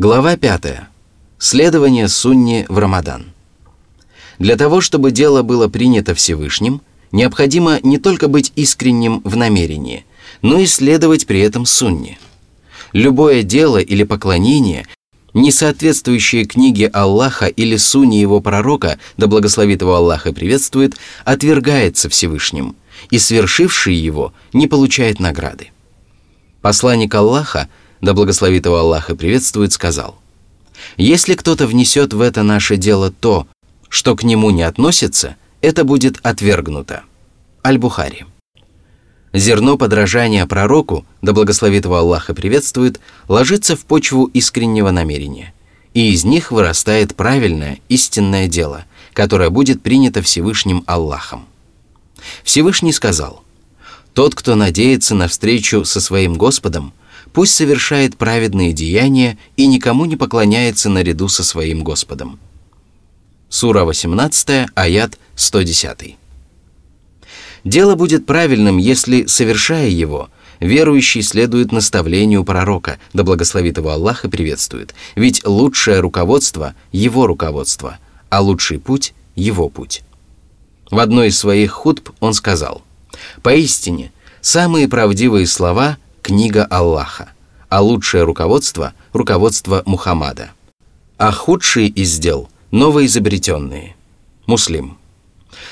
Глава 5. Следование сунни в Рамадан. Для того, чтобы дело было принято Всевышним, необходимо не только быть искренним в намерении, но и следовать при этом сунне. Любое дело или поклонение, не соответствующее книге Аллаха или сунне его пророка, да благословит его Аллах и приветствует, отвергается Всевышним, и свершивший его не получает награды. Посланник Аллаха, да благословит его Аллах и приветствует, сказал, «Если кто-то внесет в это наше дело то, что к нему не относится, это будет отвергнуто». Аль-Бухари. Зерно подражания пророку, да благословит его Аллах и приветствует, ложится в почву искреннего намерения, и из них вырастает правильное, истинное дело, которое будет принято Всевышним Аллахом. Всевышний сказал, «Тот, кто надеется на встречу со своим Господом, пусть совершает праведные деяния и никому не поклоняется наряду со своим Господом». Сура 18, аят 110. Дело будет правильным, если, совершая его, верующий следует наставлению пророка, да благословит его Аллах и приветствует. Ведь лучшее руководство – его руководство, а лучший путь – его путь. В одной из своих хутб он сказал, «Поистине, самые правдивые слова – книга Аллаха, а лучшее руководство – руководство Мухаммада, а худшие из дел – новоизобретенные». Муслим.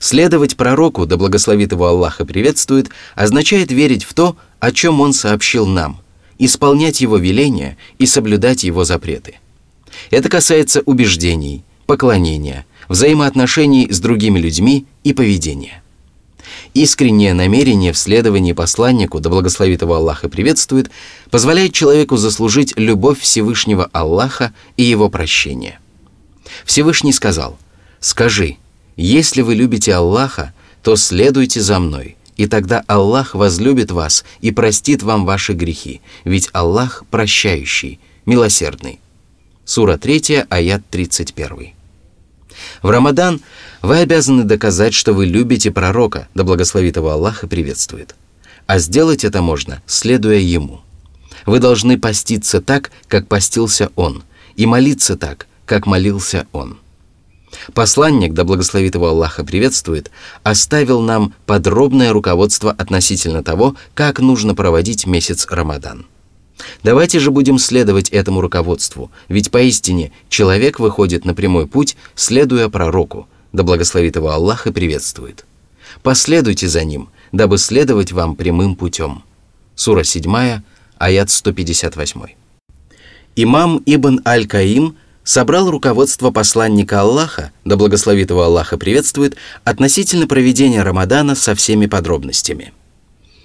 Следовать пророку, да благословит его Аллах и приветствует, означает верить в то, о чем он сообщил нам, исполнять его веления и соблюдать его запреты. Это касается убеждений, поклонения, взаимоотношений с другими людьми и поведения. Искреннее намерение в следовании посланнику, да благословит его Аллах и приветствует, позволяет человеку заслужить любовь Всевышнего Аллаха и его прощение. Всевышний сказал, «Скажи, если вы любите Аллаха, то следуйте за мной, и тогда Аллах возлюбит вас и простит вам ваши грехи, ведь Аллах прощающий, милосердный. Сура 3, аят 31. В Рамадан вы обязаны доказать, что вы любите пророка, да благословит его Аллах и приветствует. А сделать это можно, следуя ему. Вы должны поститься так, как постился он, и молиться так, как молился он. Посланник, да благословит его Аллаха приветствует, оставил нам подробное руководство относительно того, как нужно проводить месяц Рамадан. Давайте же будем следовать этому руководству, ведь поистине человек выходит на прямой путь, следуя пророку, да благословит его Аллах и приветствует. Последуйте за ним, дабы следовать вам прямым путем. Сура 7, аят 158. Имам Ибн Аль-Каим – собрал руководство посланника Аллаха, да благословит его Аллаха приветствует, относительно проведения Рамадана со всеми подробностями.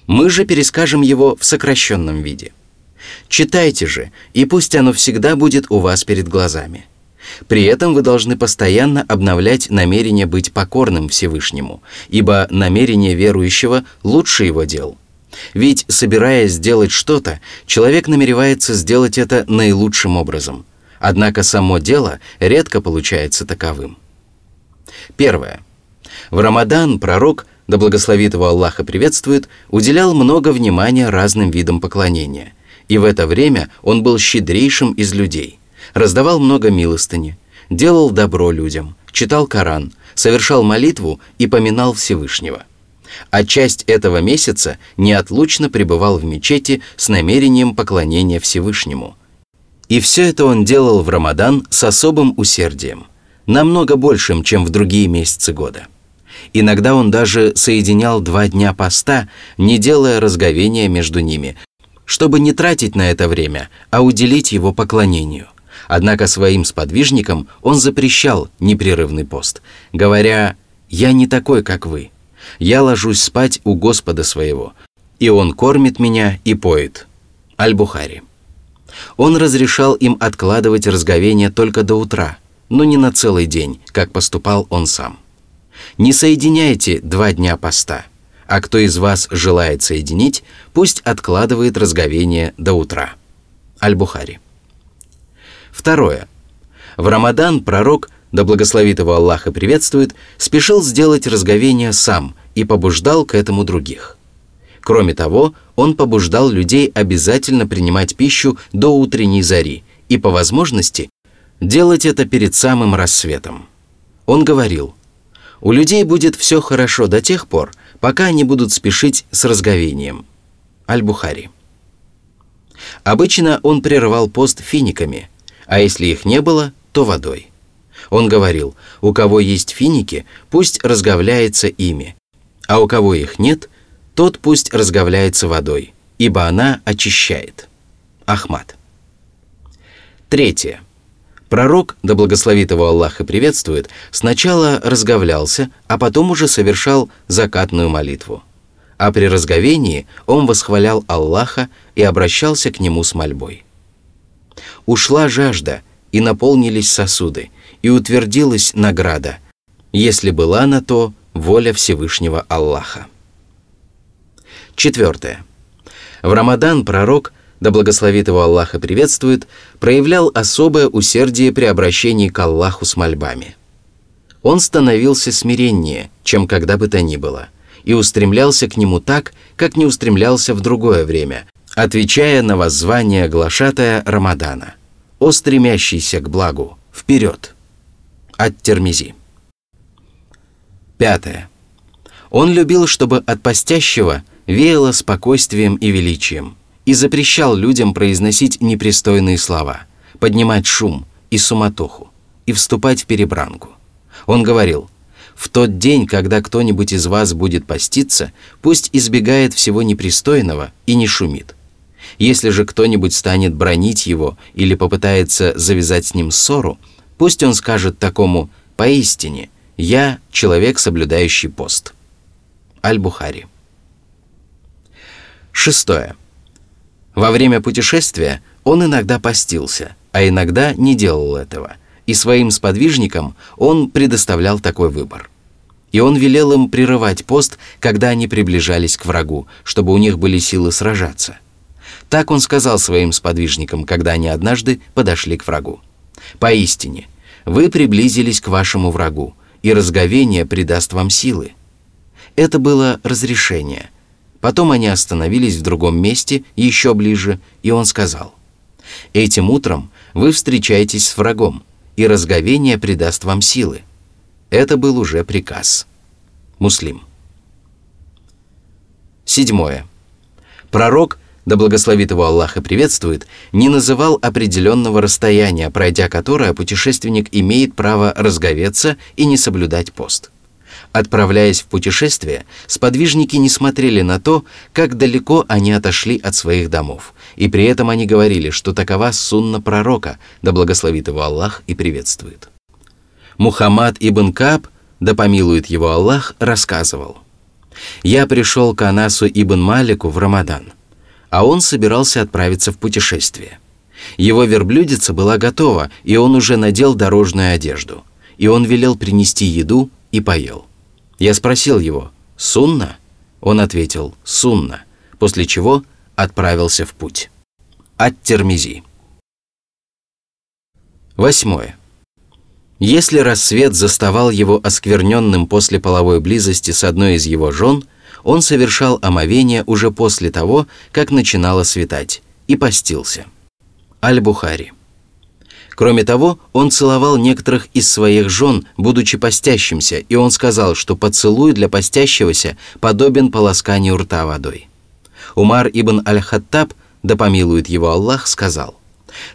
Мы же перескажем его в сокращенном виде. Читайте же, и пусть оно всегда будет у вас перед глазами. При этом вы должны постоянно обновлять намерение быть покорным Всевышнему, ибо намерение верующего лучше его дел. Ведь, собираясь сделать что-то, человек намеревается сделать это наилучшим образом – Однако само дело редко получается таковым. Первое. В Рамадан пророк, да благословит его Аллаха приветствует, уделял много внимания разным видам поклонения. И в это время он был щедрейшим из людей, раздавал много милостыни, делал добро людям, читал Коран, совершал молитву и поминал Всевышнего. А часть этого месяца неотлучно пребывал в мечети с намерением поклонения Всевышнему – и все это он делал в Рамадан с особым усердием, намного большим, чем в другие месяцы года. Иногда он даже соединял два дня поста, не делая разговения между ними, чтобы не тратить на это время, а уделить его поклонению. Однако своим сподвижникам он запрещал непрерывный пост, говоря «Я не такой, как вы. Я ложусь спать у Господа своего, и Он кормит меня и поет». Аль-Бухари. Он разрешал им откладывать разговение только до утра, но не на целый день, как поступал он сам. Не соединяйте два дня поста, а кто из вас желает соединить, пусть откладывает разговение до утра. Аль-Бухари. Второе. В Рамадан пророк, да благословит его Аллах и приветствует, спешил сделать разговение сам и побуждал к этому других – Кроме того, он побуждал людей обязательно принимать пищу до утренней зари и по возможности делать это перед самым рассветом. Он говорил, «У людей будет все хорошо до тех пор, пока они будут спешить с разговением». Аль-Бухари. Обычно он прерывал пост финиками, а если их не было, то водой. Он говорил, у кого есть финики, пусть разговляется ими, а у кого их нет, тот пусть разговляется водой, ибо она очищает. Ахмад. Третье. Пророк, да благословит его Аллах и приветствует, сначала разговлялся, а потом уже совершал закатную молитву. А при разговении он восхвалял Аллаха и обращался к нему с мольбой. Ушла жажда, и наполнились сосуды, и утвердилась награда, если была на то воля Всевышнего Аллаха. Четвертое. В Рамадан пророк, да благословит его Аллах и приветствует, проявлял особое усердие при обращении к Аллаху с мольбами. Он становился смиреннее, чем когда бы то ни было, и устремлялся к нему так, как не устремлялся в другое время, отвечая на воззвание глашатая Рамадана. «О стремящийся к благу, вперед!» От Термизи. Пятое. Он любил, чтобы от постящего веяло спокойствием и величием, и запрещал людям произносить непристойные слова, поднимать шум и суматоху, и вступать в перебранку. Он говорил, «В тот день, когда кто-нибудь из вас будет поститься, пусть избегает всего непристойного и не шумит. Если же кто-нибудь станет бронить его или попытается завязать с ним ссору, пусть он скажет такому «поистине, я человек, соблюдающий пост». Аль-Бухари. Шестое. Во время путешествия он иногда постился, а иногда не делал этого, и своим сподвижникам он предоставлял такой выбор. И он велел им прерывать пост, когда они приближались к врагу, чтобы у них были силы сражаться. Так он сказал своим сподвижникам, когда они однажды подошли к врагу. «Поистине, вы приблизились к вашему врагу, и разговение придаст вам силы». Это было разрешение – Потом они остановились в другом месте, еще ближе, и он сказал, «Этим утром вы встречаетесь с врагом, и разговение придаст вам силы». Это был уже приказ. Муслим. Седьмое. Пророк, да благословит его Аллах и приветствует, не называл определенного расстояния, пройдя которое путешественник имеет право разговеться и не соблюдать пост – Отправляясь в путешествие, сподвижники не смотрели на то, как далеко они отошли от своих домов, и при этом они говорили, что такова сунна пророка, да благословит его Аллах и приветствует. Мухаммад ибн Каб, да помилует его Аллах, рассказывал, «Я пришел к Анасу ибн Малику в Рамадан, а он собирался отправиться в путешествие. Его верблюдица была готова, и он уже надел дорожную одежду, и он велел принести еду и поел». Я спросил его, «Сунна?» Он ответил, «Сунна», после чего отправился в путь. От Термизи. Восьмое. Если рассвет заставал его оскверненным после половой близости с одной из его жен, он совершал омовение уже после того, как начинало светать, и постился. Аль-Бухари. Кроме того, он целовал некоторых из своих жен, будучи постящимся, и он сказал, что поцелуй для постящегося подобен полосканию рта водой. Умар ибн Аль-Хаттаб, да помилует его Аллах, сказал,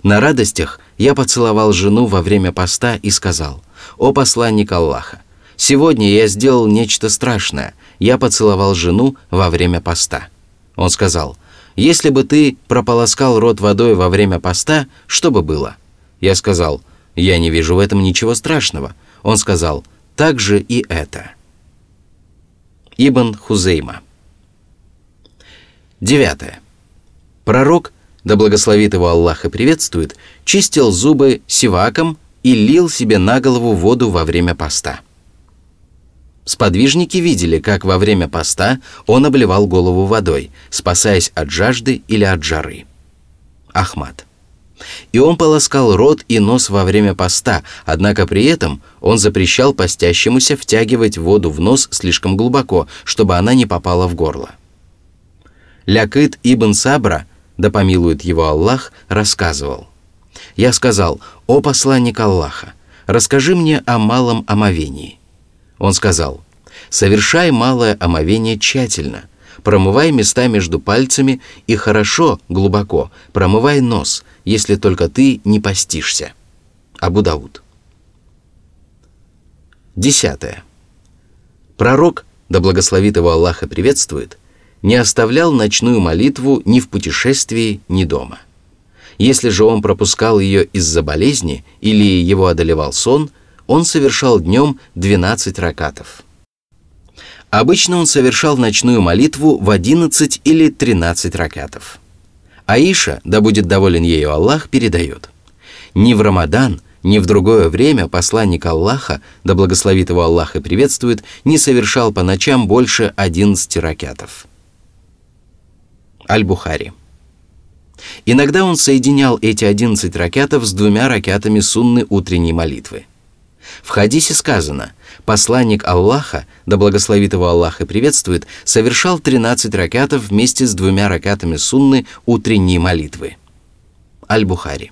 «На радостях я поцеловал жену во время поста и сказал, «О посланник Аллаха, сегодня я сделал нечто страшное, я поцеловал жену во время поста». Он сказал, «Если бы ты прополоскал рот водой во время поста, что бы было?» Я сказал, я не вижу в этом ничего страшного. Он сказал, так же и это. Ибн Хузейма. Девятое. Пророк, да благословит его Аллах и приветствует, чистил зубы сиваком и лил себе на голову воду во время поста. Сподвижники видели, как во время поста он обливал голову водой, спасаясь от жажды или от жары. Ахмад. И он полоскал рот и нос во время поста, однако при этом он запрещал постящемуся втягивать воду в нос слишком глубоко, чтобы она не попала в горло. Лякыт ибн Сабра, да помилует его Аллах, рассказывал. Я сказал, «О посланник Аллаха, расскажи мне о малом омовении». Он сказал, «Совершай малое омовение тщательно, промывай места между пальцами и хорошо, глубоко, промывай нос, если только ты не постишься». Абу Дауд. Десятое. Пророк, да благословит его Аллаха приветствует, не оставлял ночную молитву ни в путешествии, ни дома. Если же он пропускал ее из-за болезни или его одолевал сон, он совершал днем 12 ракатов. Обычно он совершал ночную молитву в 11 или 13 ракатов. Аиша, да будет доволен ею Аллах, передает. Ни в Рамадан, ни в другое время посланник Аллаха, да благословит его Аллах и приветствует, не совершал по ночам больше 11 ракатов. Аль-Бухари. Иногда он соединял эти 11 ракятов с двумя ракятами сунны утренней молитвы. В хадисе сказано, посланник Аллаха, да благословит его Аллах и приветствует, совершал 13 ракатов вместе с двумя ракатами сунны утренней молитвы. Аль-Бухари.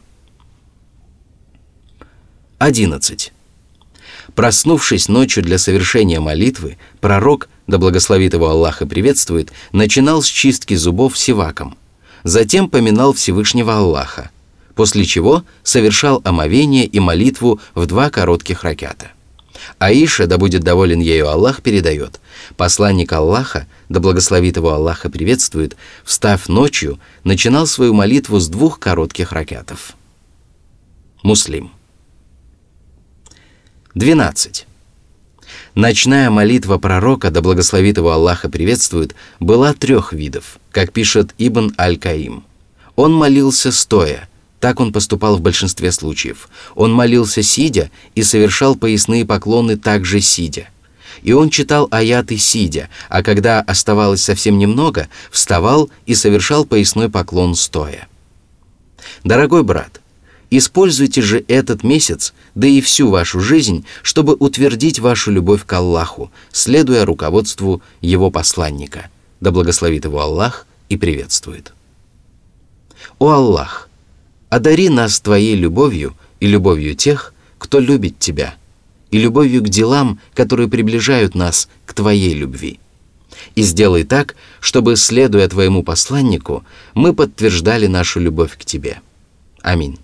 11. Проснувшись ночью для совершения молитвы, пророк, да благословит его Аллах и приветствует, начинал с чистки зубов сиваком. Затем поминал Всевышнего Аллаха, после чего совершал омовение и молитву в два коротких ракята. Аиша, да будет доволен ею Аллах, передает, посланник Аллаха, да благословит его Аллах и приветствует, встав ночью, начинал свою молитву с двух коротких ракятов. Муслим. 12. Ночная молитва пророка, да благословит его Аллаха приветствует, была трех видов, как пишет Ибн Аль-Каим. Он молился стоя, так он поступал в большинстве случаев. Он молился сидя и совершал поясные поклоны также сидя. И он читал аяты сидя, а когда оставалось совсем немного, вставал и совершал поясной поклон стоя. Дорогой брат, Используйте же этот месяц, да и всю вашу жизнь, чтобы утвердить вашу любовь к Аллаху, следуя руководству Его посланника. Да благословит его Аллах и приветствует. О Аллах, одари нас Твоей любовью и любовью тех, кто любит Тебя, и любовью к делам, которые приближают нас к Твоей любви. И сделай так, чтобы, следуя Твоему посланнику, мы подтверждали нашу любовь к Тебе. Аминь.